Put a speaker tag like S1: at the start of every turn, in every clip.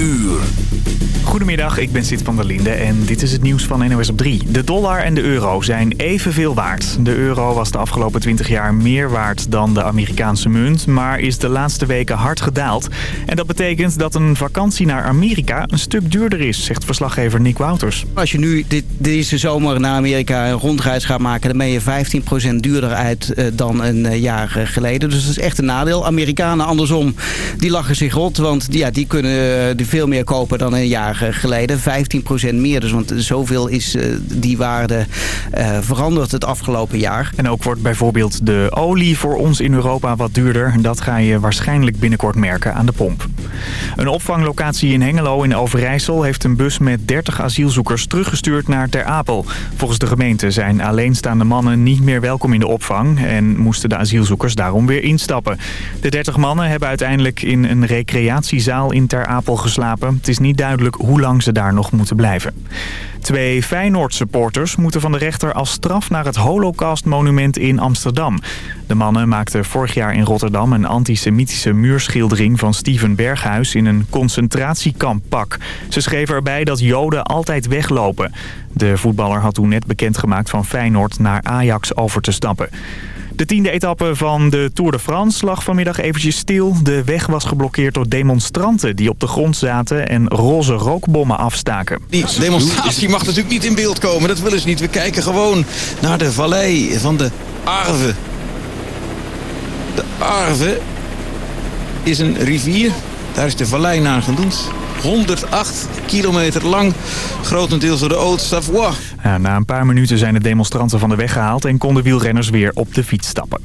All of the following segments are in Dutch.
S1: uur.
S2: Goedemiddag, ik ben Sid van der Linde en dit is het nieuws van NOS op 3. De dollar en de euro zijn evenveel waard. De euro was de afgelopen 20 jaar meer waard dan de Amerikaanse munt... maar is de laatste weken hard gedaald. En dat betekent dat een vakantie naar Amerika een stuk duurder is... zegt verslaggever Nick Wouters.
S3: Als je nu dit, deze zomer naar Amerika een rondreis gaat maken... dan ben je 15% duurder uit uh, dan een uh, jaar geleden. Dus dat is echt een nadeel. Amerikanen andersom, die lachen zich rot... want ja, die kunnen uh, veel meer kopen dan een jaar geleden. 15% meer, dus want zoveel is uh, die waarde uh, veranderd het afgelopen jaar.
S2: En ook wordt bijvoorbeeld de olie voor ons in Europa wat duurder. Dat ga je waarschijnlijk binnenkort merken aan de pomp. Een opvanglocatie in Hengelo in Overijssel heeft een bus met 30 asielzoekers teruggestuurd naar Ter Apel. Volgens de gemeente zijn alleenstaande mannen niet meer welkom in de opvang en moesten de asielzoekers daarom weer instappen. De 30 mannen hebben uiteindelijk in een recreatiezaal in Ter Apel geslapen. Het is niet duidelijk hoe lang ze daar nog moeten blijven. Twee Feyenoord-supporters moeten van de rechter als straf naar het Holocaust-monument in Amsterdam. De mannen maakten vorig jaar in Rotterdam een antisemitische muurschildering van Steven Berghuis in een concentratiekamp-pak. Ze schreven erbij dat Joden altijd weglopen. De voetballer had toen net bekendgemaakt van Feyenoord naar Ajax over te stappen. De tiende etappe van de Tour de France lag vanmiddag eventjes stil. De weg was geblokkeerd door demonstranten die op de grond zaten en roze rookbommen afstaken.
S4: Die demonstratie mag natuurlijk niet in beeld komen, dat willen ze niet. We kijken gewoon naar de vallei van de Arve. De Arve is een rivier, daar is de vallei naar genoemd. 108 kilometer lang, grotendeels door de Haute-Savoie.
S2: Ja, na een paar minuten zijn de demonstranten van de weg gehaald en konden wielrenners weer op de fiets stappen.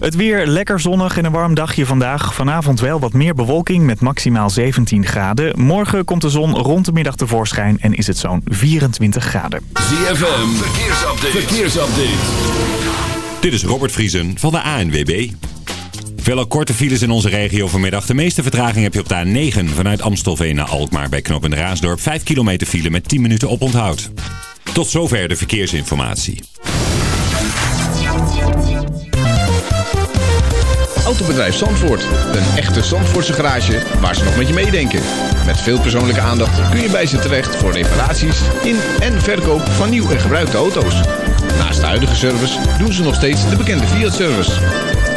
S2: Het weer lekker zonnig en een warm dagje vandaag. Vanavond wel wat meer bewolking met maximaal 17 graden. Morgen komt de zon rond de middag tevoorschijn en is het zo'n 24 graden.
S1: ZFM, verkeersupdate. verkeersupdate.
S5: Dit is Robert Vriesen van de ANWB. Vele korte files in onze regio vanmiddag. De meeste vertraging heb je op de A9 vanuit Amstelveen naar Alkmaar bij Knop en Raasdorp. 5 kilometer file met 10 minuten op onthoud. Tot zover de verkeersinformatie.
S6: Autobedrijf Zandvoort. Een echte Zandvoortse garage waar ze nog met je meedenken. Met veel persoonlijke aandacht kun je bij ze terecht voor reparaties in en verkoop van nieuw en gebruikte auto's. Naast de huidige service doen ze nog steeds de bekende Fiat-service.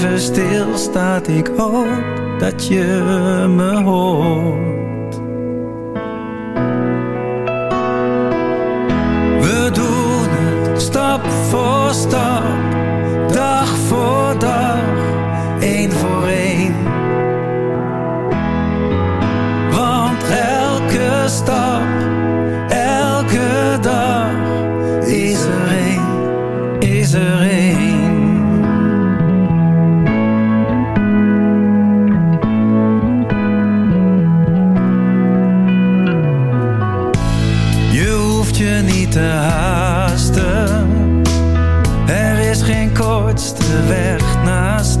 S7: leven stilstaat, ik hoop dat je me hoort. We doen het stap voor stap, dag voor dag, één voor één. Want elke stap,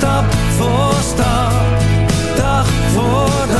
S7: Stap voor stap, dag voor dag,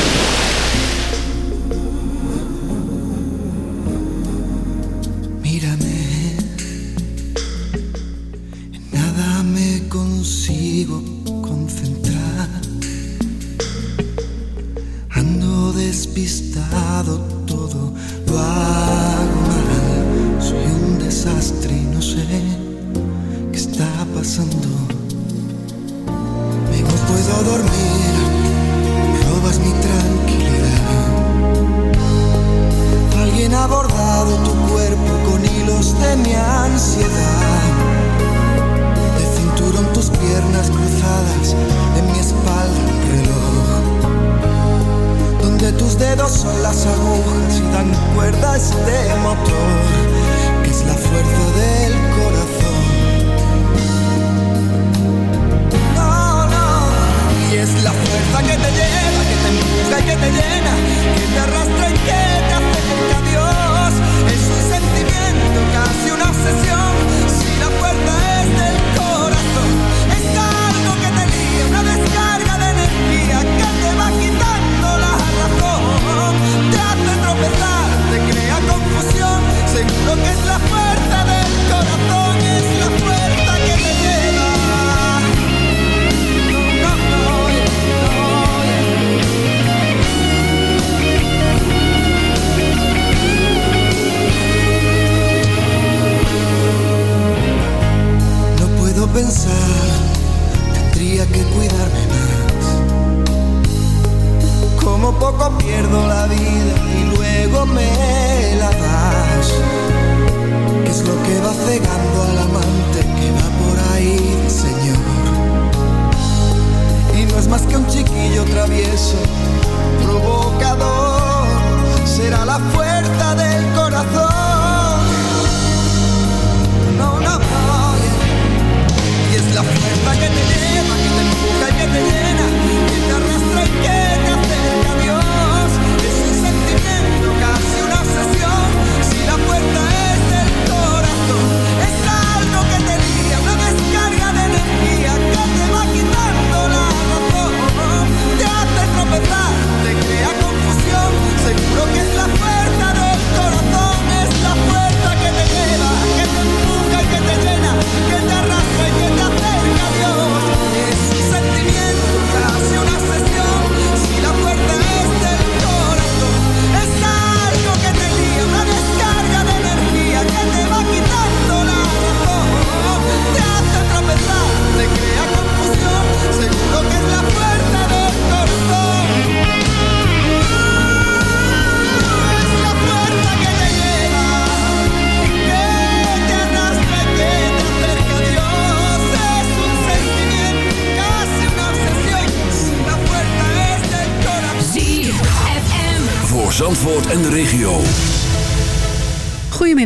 S8: dormir.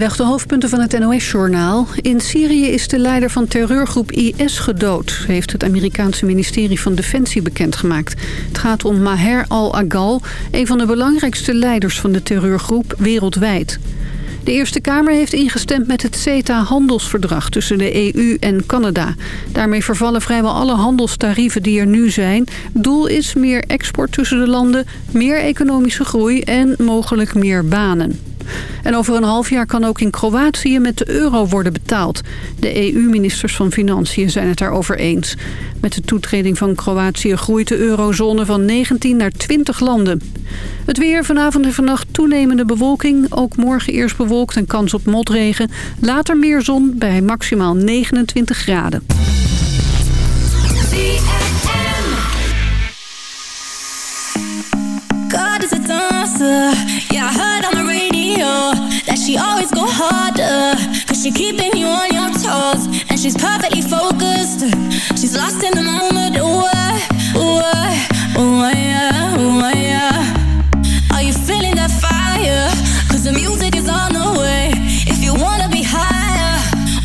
S9: Goedemiddag, de hoofdpunten van het NOS-journaal. In Syrië is de leider van terreurgroep IS gedood... heeft het Amerikaanse ministerie van Defensie bekendgemaakt. Het gaat om Maher al-Agal, een van de belangrijkste leiders van de terreurgroep wereldwijd. De Eerste Kamer heeft ingestemd met het CETA-handelsverdrag tussen de EU en Canada. Daarmee vervallen vrijwel alle handelstarieven die er nu zijn. Doel is meer export tussen de landen, meer economische groei en mogelijk meer banen. En over een half jaar kan ook in Kroatië met de euro worden betaald. De EU-ministers van Financiën zijn het daarover eens. Met de toetreding van Kroatië groeit de eurozone van 19 naar 20 landen. Het weer vanavond en vannacht toenemende bewolking. Ook morgen eerst bewolkt en kans op motregen. Later meer zon bij maximaal 29 graden.
S10: She always go harder. Cause she keeping you on your toes. And she's perfectly focused. She's lost in the moment. Ooh, uh, ooh, ooh, yeah, ooh, yeah. Are you feeling that fire? Cause the music is on the way. If you wanna be higher,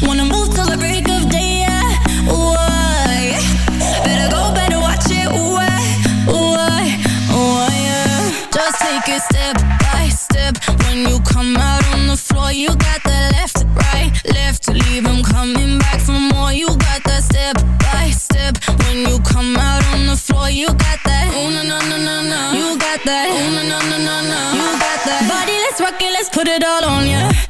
S10: wanna move till the break of day, yeah. Ooh, uh, yeah. Better go, better watch it. Ooh, ooh, ooh, yeah. Just take by step. That. Ooh, na, na, na, na. You got that. Body, let's rock it, let's put it all on ya.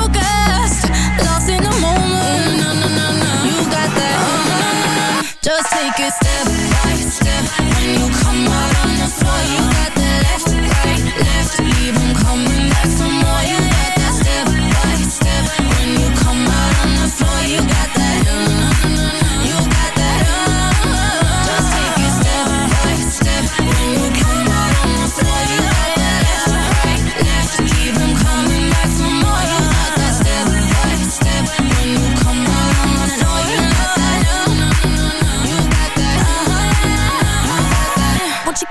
S10: Just take it step by step.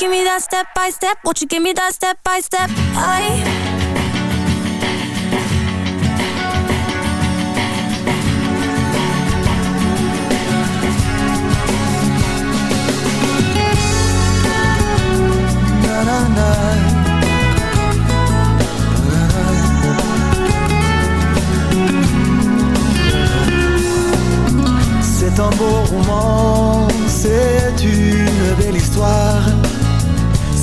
S10: Give me that step by step? Won't you give me that step by step? I.
S8: C'est un beau roman, c'est une belle histoire,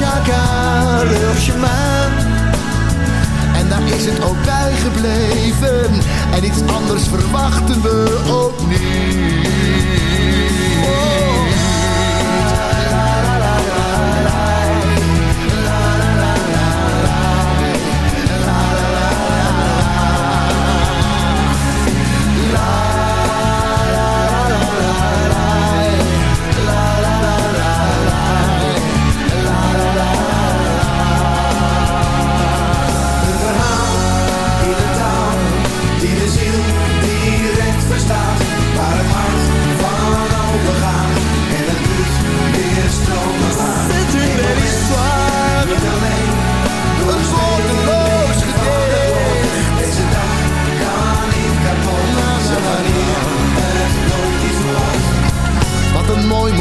S8: chacun leur chemin. En daar is het ook bij gebleven. En iets anders verwachten we ook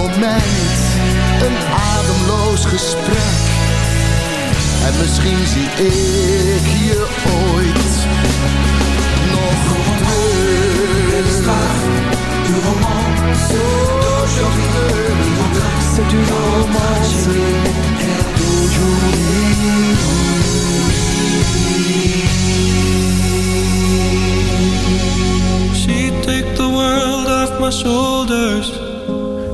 S8: moment, een ademloos gesprek. En misschien zie ik je ooit nog terug. Du romance d'aujourd'hui. C'est une romance d'aujourd'hui.
S11: She'd take the world off my shoulders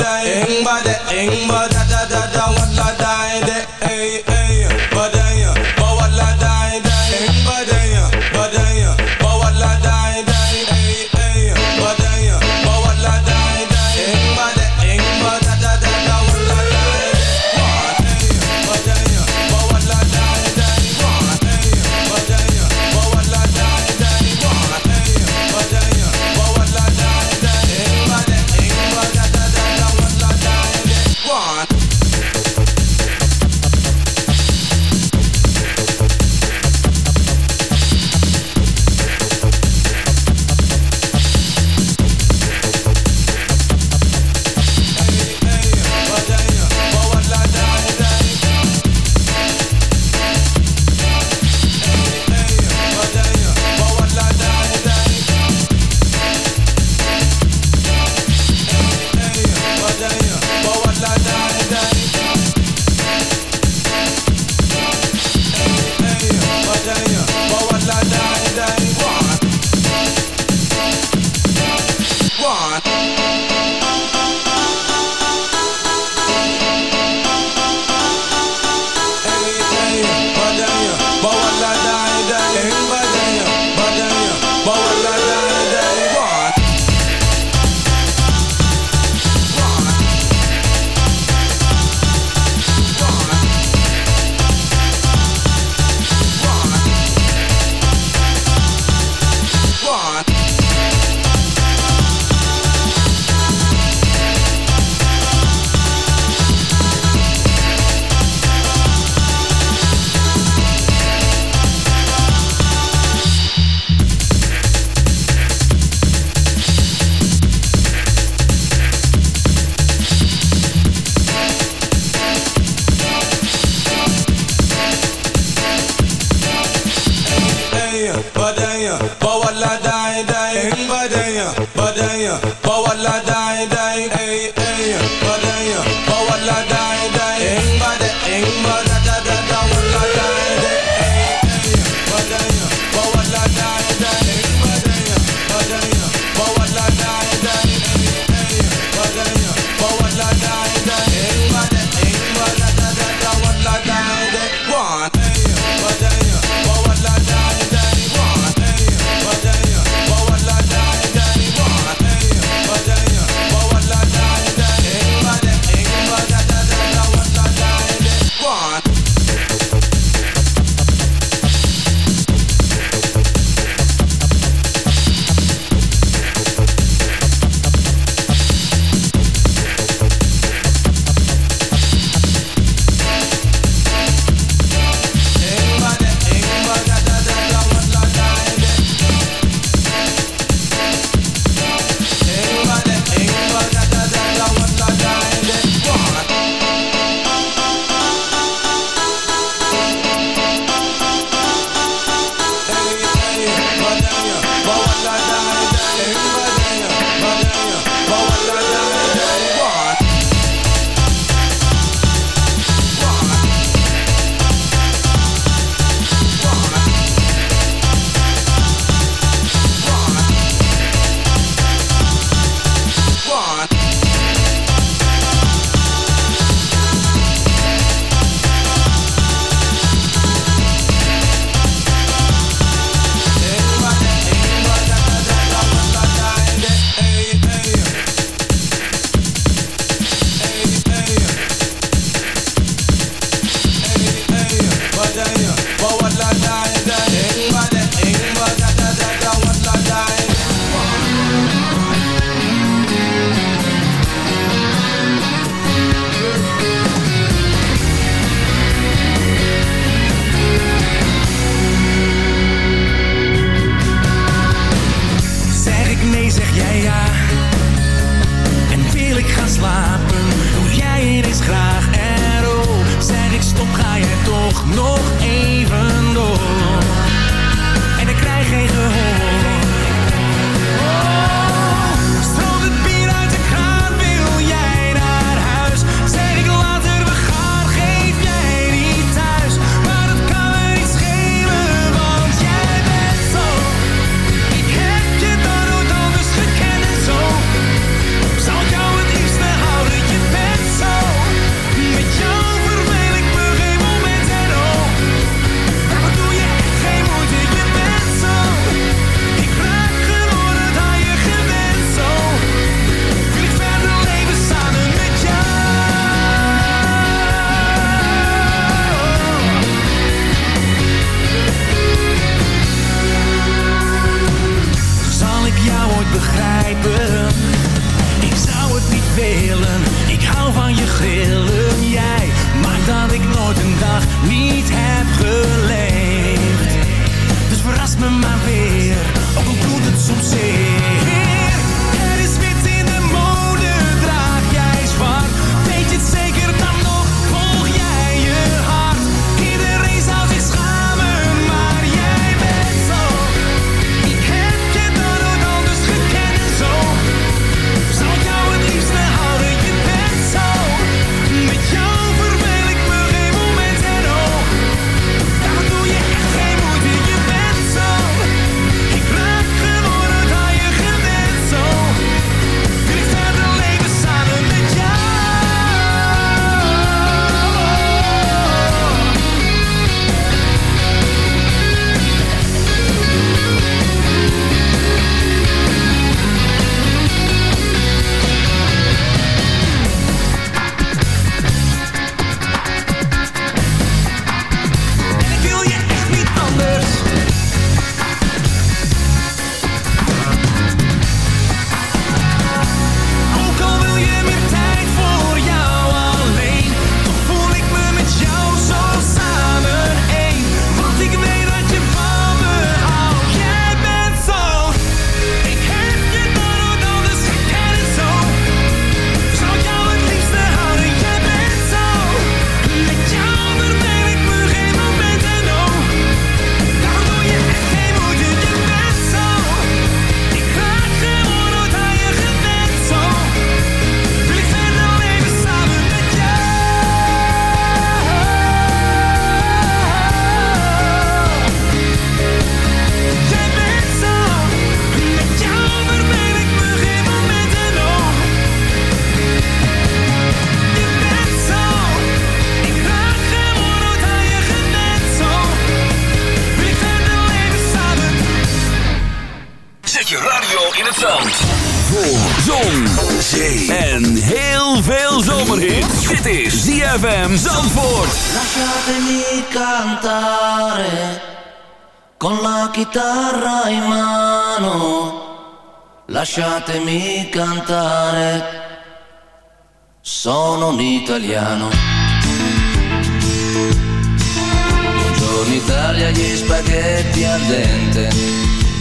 S12: dai, hing bada, hing bada da
S1: Zon, zee en heel veel zomerhit. Dit is ZFM Zandvoort.
S13: Lasciatemi cantare con la chitarra in mano. Lasciatemi cantare. Sono un italiano. Buongiorno Italia, gli spaghetti al dente.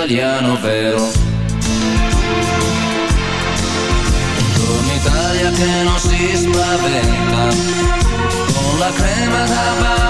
S13: Italiano vero. Buongiorno Italia che non si spaventa, con la crema da barba